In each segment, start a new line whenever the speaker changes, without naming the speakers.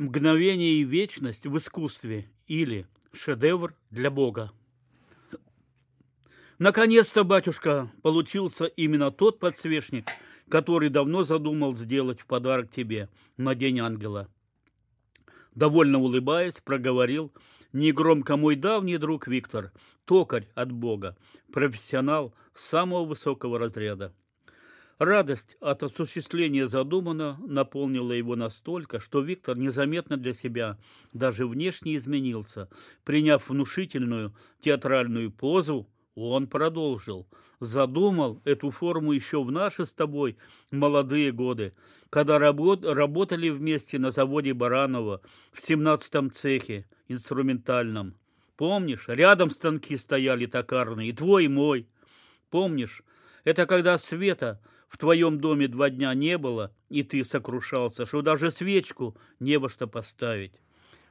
Мгновение и вечность в искусстве или шедевр для Бога. Наконец-то, батюшка, получился именно тот подсвечник, который давно задумал сделать в подарок тебе на День Ангела. Довольно улыбаясь, проговорил негромко мой давний друг Виктор, токарь от Бога, профессионал самого высокого разряда. Радость от осуществления задуманного наполнила его настолько, что Виктор незаметно для себя даже внешне изменился. Приняв внушительную театральную позу, он продолжил. Задумал эту форму еще в наши с тобой молодые годы, когда работ, работали вместе на заводе Баранова в семнадцатом цехе инструментальном. Помнишь, рядом станки стояли токарные, и твой, и мой. Помнишь, это когда Света в твоем доме два дня не было, и ты сокрушался, что даже свечку не во что поставить.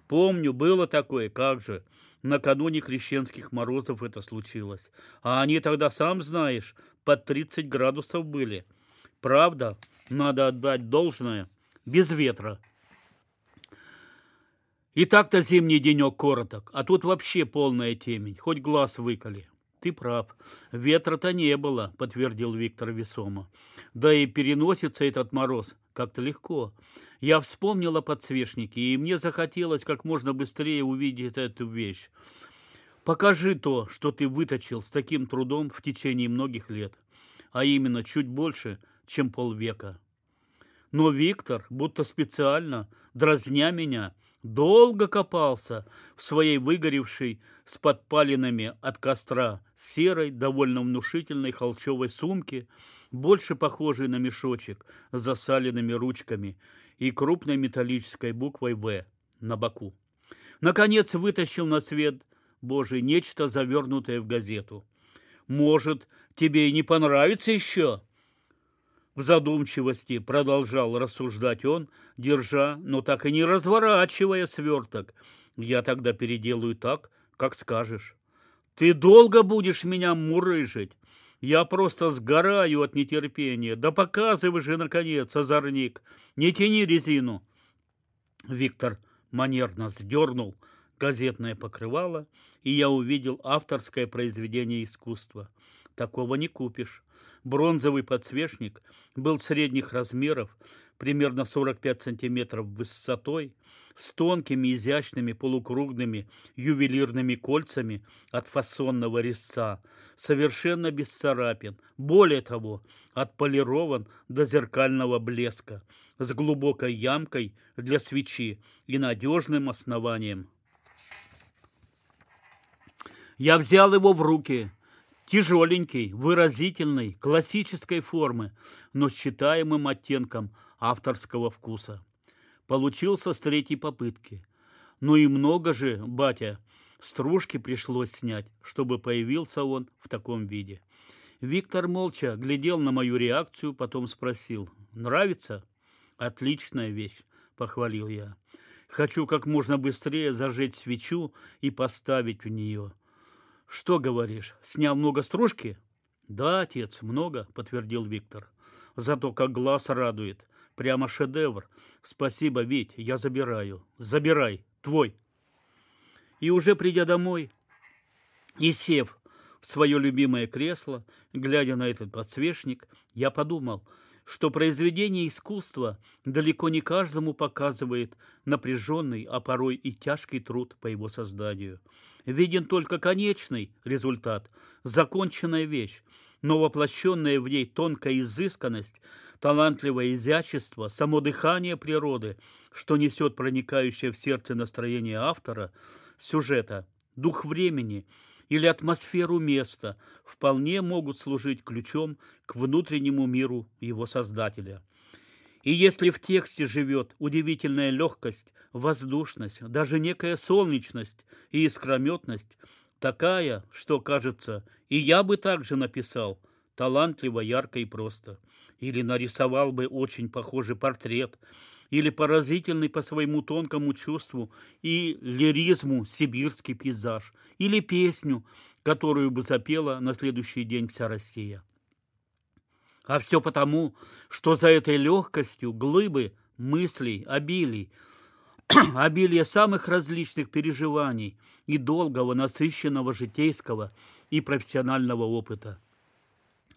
Помню, было такое, как же. Накануне крещенских морозов это случилось. А они тогда, сам знаешь, под 30 градусов были. Правда, надо отдать должное, без ветра. И так-то зимний денек короток, а тут вообще полная темень, хоть глаз выколи. Ты прав. Ветра-то не было, подтвердил Виктор весомо. Да и переносится этот мороз как-то легко. Я вспомнил о подсвечнике, и мне захотелось как можно быстрее увидеть эту вещь. Покажи то, что ты выточил с таким трудом в течение многих лет, а именно чуть больше, чем полвека. Но Виктор, будто специально, дразня меня, долго копался в своей выгоревшей с подпалинами от костра серой, довольно внушительной холчевой сумке, больше похожей на мешочек с засаленными ручками и крупной металлической буквой «В» на боку. Наконец вытащил на свет Божий нечто, завернутое в газету. «Может, тебе и не понравится еще?» В задумчивости продолжал рассуждать он, держа, но так и не разворачивая сверток. Я тогда переделаю так, как скажешь. Ты долго будешь меня мурыжить? Я просто сгораю от нетерпения. Да показывай же, наконец, озорник. Не тяни резину. Виктор манерно сдернул газетное покрывало, и я увидел авторское произведение искусства. Такого не купишь. Бронзовый подсвечник был средних размеров, примерно 45 сантиметров высотой, с тонкими, изящными, полукруглыми ювелирными кольцами от фасонного резца, совершенно без царапин, более того, отполирован до зеркального блеска, с глубокой ямкой для свечи и надежным основанием. Я взял его в руки, тяжеленький, выразительный, классической формы, но с читаемым оттенком авторского вкуса. Получился с третьей попытки. Ну и много же, батя, стружки пришлось снять, чтобы появился он в таком виде. Виктор молча глядел на мою реакцию, потом спросил, «Нравится?» «Отличная вещь», — похвалил я. «Хочу как можно быстрее зажечь свечу и поставить в нее. «Что говоришь, снял много стружки?» «Да, отец, много», — подтвердил Виктор. «Зато как глаз радует. Прямо шедевр. Спасибо, Вить, я забираю. Забирай, твой». И уже придя домой и сев в свое любимое кресло, глядя на этот подсвечник, я подумал — что произведение искусства далеко не каждому показывает напряженный, а порой и тяжкий труд по его созданию. Виден только конечный результат, законченная вещь, но воплощенная в ней тонкая изысканность, талантливое изящество, само дыхание природы, что несет проникающее в сердце настроение автора, сюжета, дух времени – или атмосферу места вполне могут служить ключом к внутреннему миру его создателя. И если в тексте живет удивительная легкость, воздушность, даже некая солнечность и искрометность, такая, что, кажется, и я бы также написал, талантливо, ярко и просто, или нарисовал бы очень похожий портрет, или поразительный по своему тонкому чувству и лиризму сибирский пейзаж, или песню, которую бы запела на следующий день вся Россия. А все потому, что за этой легкостью глыбы мыслей, обилий, обилие самых различных переживаний и долгого, насыщенного житейского и профессионального опыта.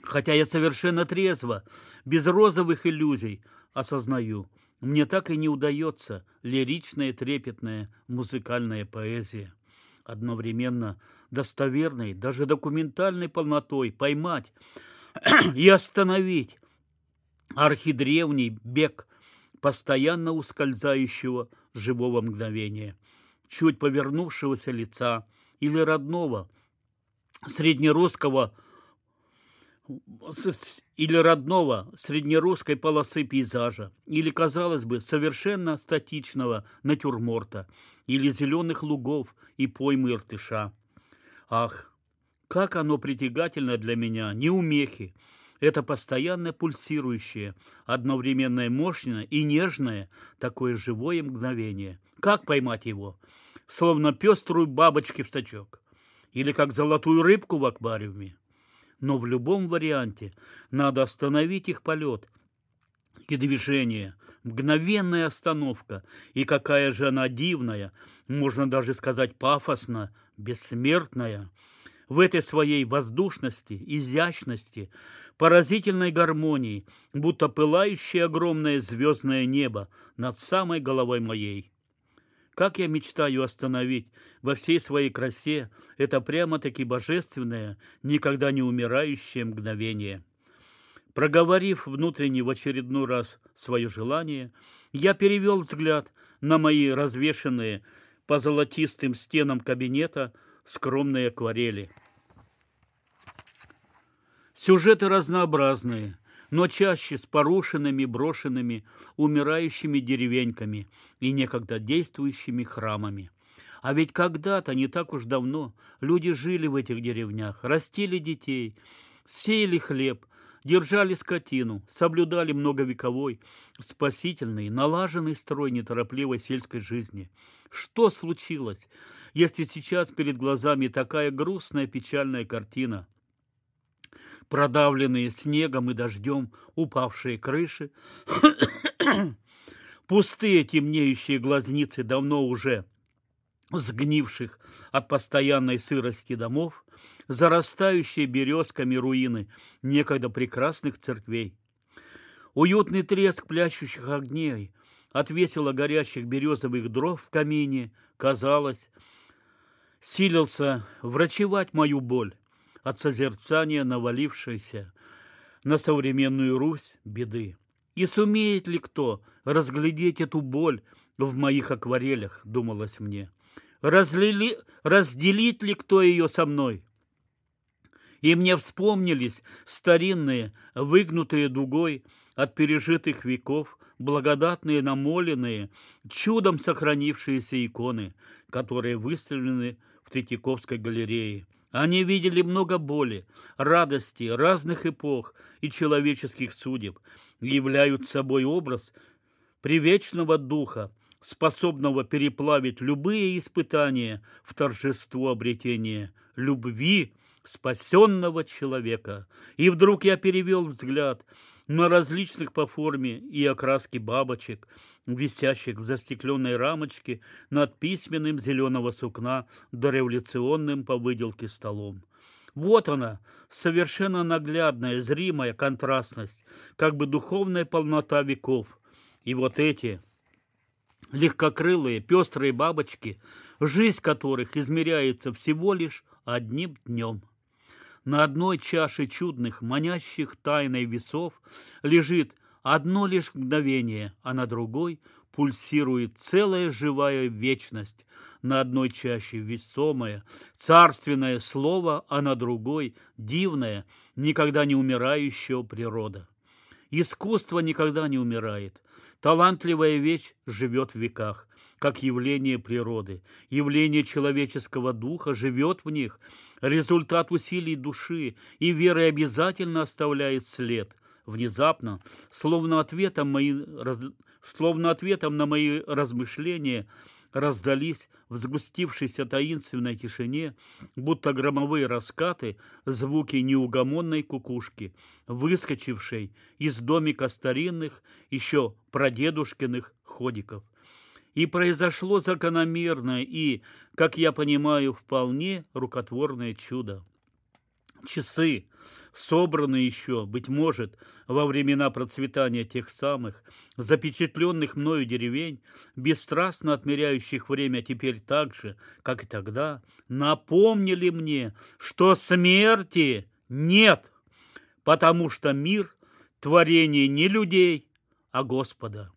Хотя я совершенно трезво, без розовых иллюзий, осознаю, мне так и не удается лиричная, трепетная музыкальная поэзия. Одновременно достоверной, даже документальной полнотой поймать и остановить архидревний бег постоянно ускользающего живого мгновения, чуть повернувшегося лица или родного, среднерусского или родного среднерусской полосы пейзажа, или, казалось бы, совершенно статичного натюрморта, или зеленых лугов и поймы иртыша. Ах, как оно притягательно для меня, неумехи, это постоянно пульсирующее, одновременно мощное и нежное, такое живое мгновение. Как поймать его? Словно пеструю бабочки в сачок. Или как золотую рыбку в аквариуме. Но в любом варианте надо остановить их полет и движение, мгновенная остановка. И какая же она дивная, можно даже сказать пафосно, бессмертная. В этой своей воздушности, изящности, поразительной гармонии, будто пылающее огромное звездное небо над самой головой моей. Как я мечтаю остановить во всей своей красе это прямо-таки божественное, никогда не умирающее мгновение. Проговорив внутренне в очередной раз свое желание, я перевел взгляд на мои развешенные по золотистым стенам кабинета скромные акварели – Сюжеты разнообразные, но чаще с порушенными, брошенными, умирающими деревеньками и некогда действующими храмами. А ведь когда-то, не так уж давно, люди жили в этих деревнях, растили детей, сеяли хлеб, держали скотину, соблюдали многовековой, спасительный, налаженный строй неторопливой сельской жизни. Что случилось, если сейчас перед глазами такая грустная печальная картина? Продавленные снегом и дождем упавшие крыши, пустые темнеющие глазницы давно уже сгнивших от постоянной сырости домов, зарастающие березками руины некогда прекрасных церквей. Уютный треск плящущих огней от весело горящих березовых дров в камине, казалось, силился врачевать мою боль от созерцания навалившейся на современную Русь беды. И сумеет ли кто разглядеть эту боль в моих акварелях, думалось мне. Разлили, разделит ли кто ее со мной? И мне вспомнились старинные, выгнутые дугой от пережитых веков, благодатные намоленные, чудом сохранившиеся иконы, которые выставлены в Третьяковской галерее. Они видели много боли, радости разных эпох и человеческих судеб, являют собой образ привечного духа, способного переплавить любые испытания в торжество обретения любви спасенного человека. И вдруг я перевел взгляд на различных по форме и окраске бабочек, висящих в застекленной рамочке над письменным зеленого сукна дореволюционным по выделке столом. Вот она, совершенно наглядная, зримая контрастность, как бы духовная полнота веков. И вот эти легкокрылые, пестрые бабочки, жизнь которых измеряется всего лишь одним днем. На одной чаше чудных, манящих тайной весов лежит одно лишь мгновение, а на другой пульсирует целая живая вечность. На одной чаще весомое, царственное слово, а на другой дивное, никогда не умирающего природа. Искусство никогда не умирает. Талантливая вещь живет в веках, как явление природы. Явление человеческого духа живет в них. Результат усилий души и веры обязательно оставляет след. Внезапно, словно ответом, мои, словно ответом на мои размышления, раздались в сгустившейся таинственной тишине, будто громовые раскаты, звуки неугомонной кукушки, выскочившей из домика старинных, еще прадедушкиных ходиков. И произошло закономерное и, как я понимаю, вполне рукотворное чудо. Часы, собранные еще, быть может, во времена процветания тех самых, запечатленных мною деревень, бесстрастно отмеряющих время теперь так же, как и тогда, напомнили мне, что смерти нет, потому что мир – творение не людей, а Господа.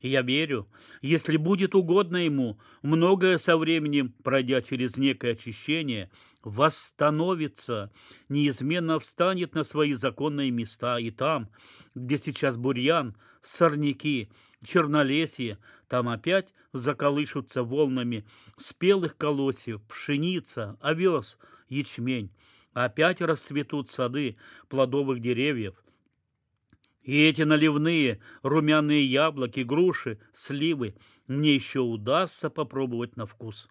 И я верю, если будет угодно ему, многое со временем, пройдя через некое очищение, восстановится, неизменно встанет на свои законные места, и там, где сейчас бурьян, сорняки, чернолесье, там опять заколышутся волнами спелых колосьев, пшеница, овес, ячмень. Опять расцветут сады плодовых деревьев, и эти наливные румяные яблоки, груши, сливы мне еще удастся попробовать на вкус.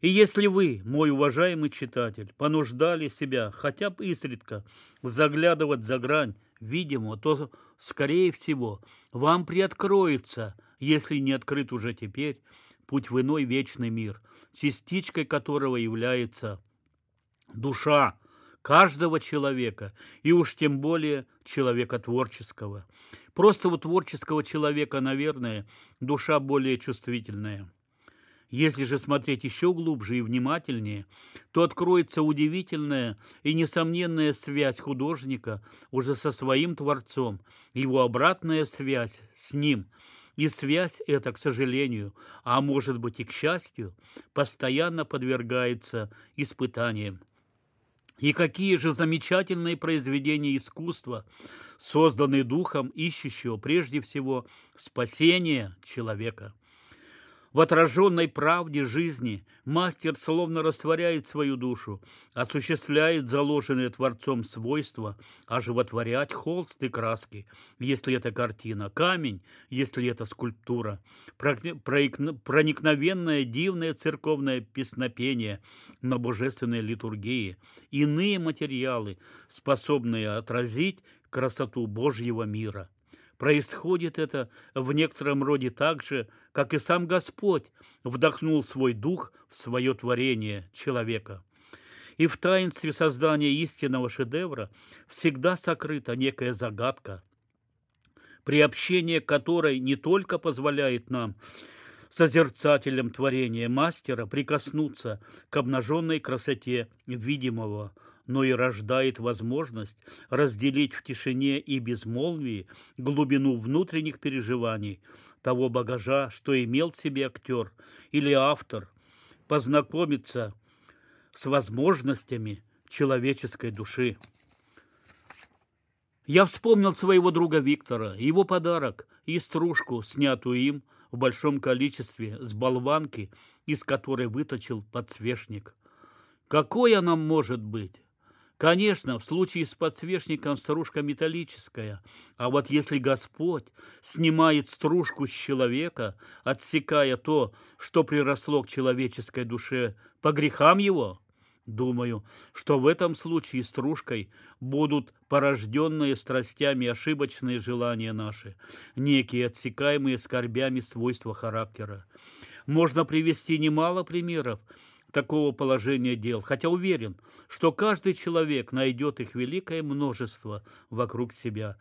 И если вы, мой уважаемый читатель, понуждали себя хотя бы изредка заглядывать за грань видимого, то, скорее всего, вам приоткроется, если не открыт уже теперь, путь в иной вечный мир, частичкой которого является душа, каждого человека, и уж тем более человека творческого. Просто у творческого человека, наверное, душа более чувствительная. Если же смотреть еще глубже и внимательнее, то откроется удивительная и несомненная связь художника уже со своим Творцом, его обратная связь с ним. И связь эта, к сожалению, а может быть и к счастью, постоянно подвергается испытаниям. И какие же замечательные произведения искусства, созданные духом, ищущего прежде всего спасения человека – в отраженной правде жизни мастер словно растворяет свою душу, осуществляет заложенные Творцом свойства, оживотворять холст и краски, если это картина, камень, если это скульптура, проникновенное дивное церковное песнопение на божественной литургии, иные материалы, способные отразить красоту Божьего мира – Происходит это в некотором роде так же, как и сам Господь вдохнул свой дух в свое творение человека. И в таинстве создания истинного шедевра всегда сокрыта некая загадка, приобщение которой не только позволяет нам, созерцателям творения мастера, прикоснуться к обнаженной красоте видимого – но и рождает возможность разделить в тишине и безмолвии глубину внутренних переживаний того багажа, что имел в себе актер или автор, познакомиться с возможностями человеческой души. Я вспомнил своего друга Виктора, его подарок и стружку, снятую им в большом количестве с болванки, из которой выточил подсвечник. Какой она может быть? Конечно, в случае с подсвечником стружка металлическая, а вот если Господь снимает стружку с человека, отсекая то, что приросло к человеческой душе по грехам его, думаю, что в этом случае стружкой будут порожденные страстями ошибочные желания наши, некие отсекаемые скорбями свойства характера. Можно привести немало примеров, такого положения дел, хотя уверен, что каждый человек найдет их великое множество вокруг себя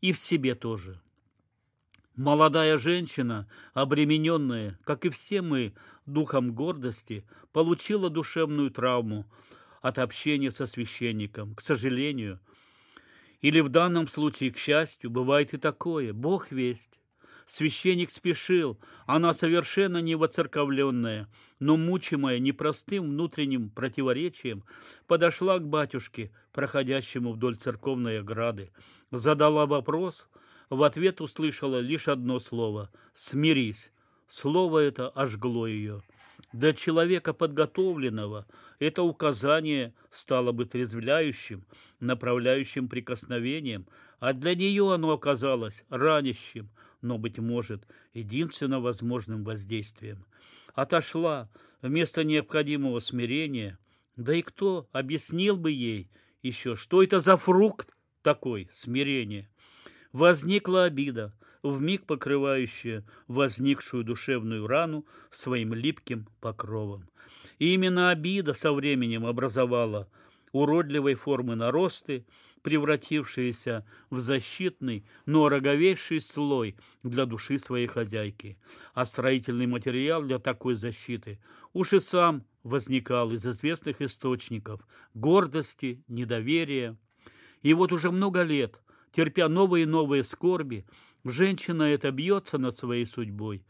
и в себе тоже. Молодая женщина, обремененная, как и все мы, духом гордости, получила душевную травму от общения со священником. К сожалению, или в данном случае, к счастью, бывает и такое, Бог весть. Священник спешил, она совершенно не воцерковленная, но мучимая непростым внутренним противоречием, подошла к батюшке, проходящему вдоль церковной ограды, задала вопрос, в ответ услышала лишь одно слово «смирись». Слово это ожгло ее. Для человека подготовленного это указание стало бы трезвляющим, направляющим прикосновением, а для нее оно оказалось ранящим, но, быть может, единственно возможным воздействием. Отошла вместо необходимого смирения, да и кто объяснил бы ей еще, что это за фрукт такой, смирение? Возникла обида, вмиг покрывающее возникшую душевную рану своим липким покровом. И именно обида со временем образовала уродливой формы наросты, превратившиеся в защитный, но роговейший слой для души своей хозяйки. А строительный материал для такой защиты уж и сам возникал из известных источников гордости, недоверия. И вот уже много лет, терпя новые и новые скорби, женщина это бьется над своей судьбой,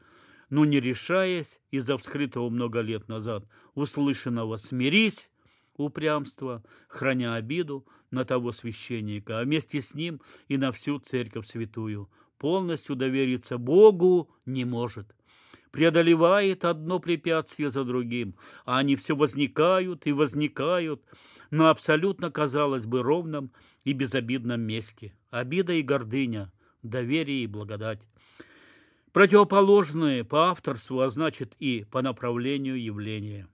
но не решаясь из-за вскрытого много лет назад услышанного «смирись», упрямства, храня обиду на того священника, а вместе с ним и на всю церковь святую. Полностью довериться Богу не может. Преодолевает одно препятствие за другим, а они все возникают и возникают на абсолютно, казалось бы, ровном и безобидном месте. Обида и гордыня, доверие и благодать. Противоположные по авторству, а значит и по направлению явления.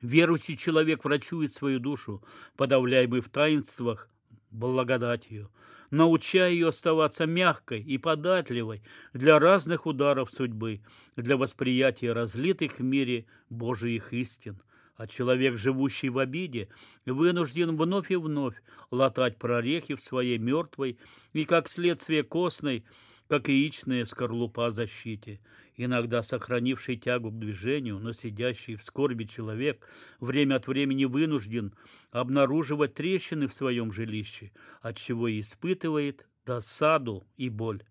Верующий человек врачует свою душу, подавляемый в таинствах благодатью, научая ее оставаться мягкой и податливой для разных ударов судьбы, для восприятия разлитых в мире Божиих истин. А человек, живущий в обиде, вынужден вновь и вновь латать прорехи в своей мертвой и, как следствие костной, как яичная скорлупа защите. Иногда сохранивший тягу к движению, но сидящий в скорби человек время от времени вынужден обнаруживать трещины в своем жилище, от чего и испытывает досаду и боль.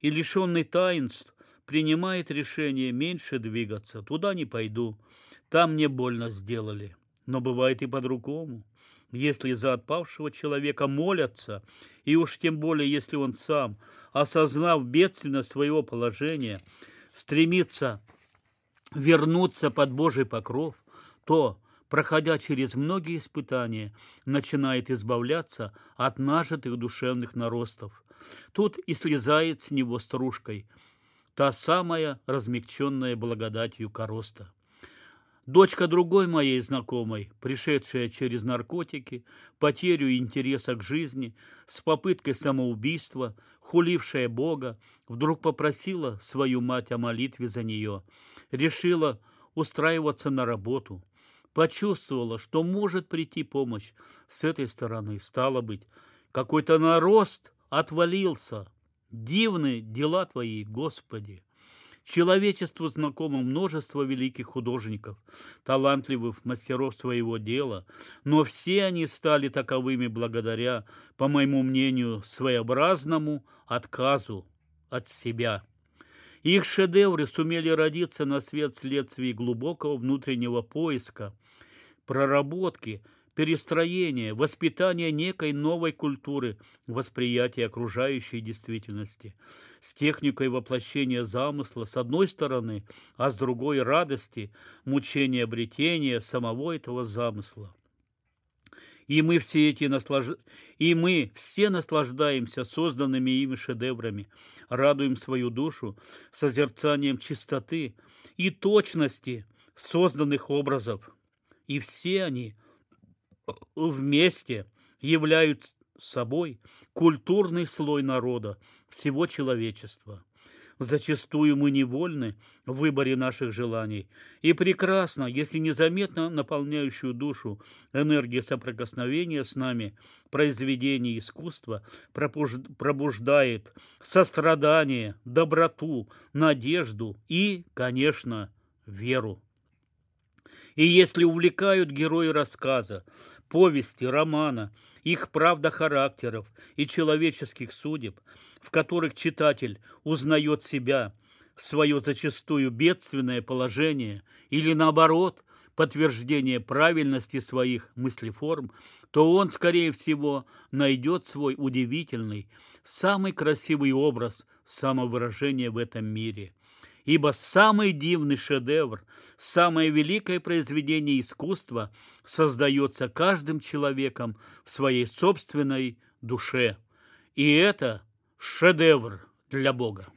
И лишенный таинств принимает решение меньше двигаться, туда не пойду, там мне больно сделали. Но бывает и по-другому. Если за отпавшего человека молятся, и уж тем более, если он сам, осознав бедственность своего положения, стремится вернуться под Божий покров, то, проходя через многие испытания, начинает избавляться от нажитых душевных наростов. Тут и слезает с него стружкой та самая размягченная благодатью короста. Дочка другой моей знакомой, пришедшая через наркотики, потерю интереса к жизни, с попыткой самоубийства, хулившая Бога, вдруг попросила свою мать о молитве за нее, решила устраиваться на работу, почувствовала, что может прийти помощь с этой стороны. Стало быть, какой-то нарост отвалился. Дивные дела Твои, Господи! Человечеству знакомо множество великих художников, талантливых мастеров своего дела, но все они стали таковыми благодаря, по моему мнению, своеобразному отказу от себя. Их шедевры сумели родиться на свет вследствие глубокого внутреннего поиска, проработки – перестроение, воспитание некой новой культуры восприятия окружающей действительности с техникой воплощения замысла с одной стороны, а с другой радости, мучения обретения самого этого замысла. И мы все эти наслаж... и мы все наслаждаемся созданными ими шедеврами, радуем свою душу созерцанием чистоты и точности созданных образов. И все они – вместе являют собой культурный слой народа, всего человечества. Зачастую мы невольны в выборе наших желаний. И прекрасно, если незаметно наполняющую душу энергия соприкосновения с нами, произведение искусства пробуждает сострадание, доброту, надежду и, конечно, веру. И если увлекают герои рассказа, повести, романа, их правда характеров и человеческих судеб, в которых читатель узнает себя, свое зачастую бедственное положение или наоборот подтверждение правильности своих мыслеформ, то он, скорее всего, найдет свой удивительный, самый красивый образ самовыражения в этом мире – ибо самый дивный шедевр, самое великое произведение искусства создается каждым человеком в своей собственной душе. И это шедевр для Бога.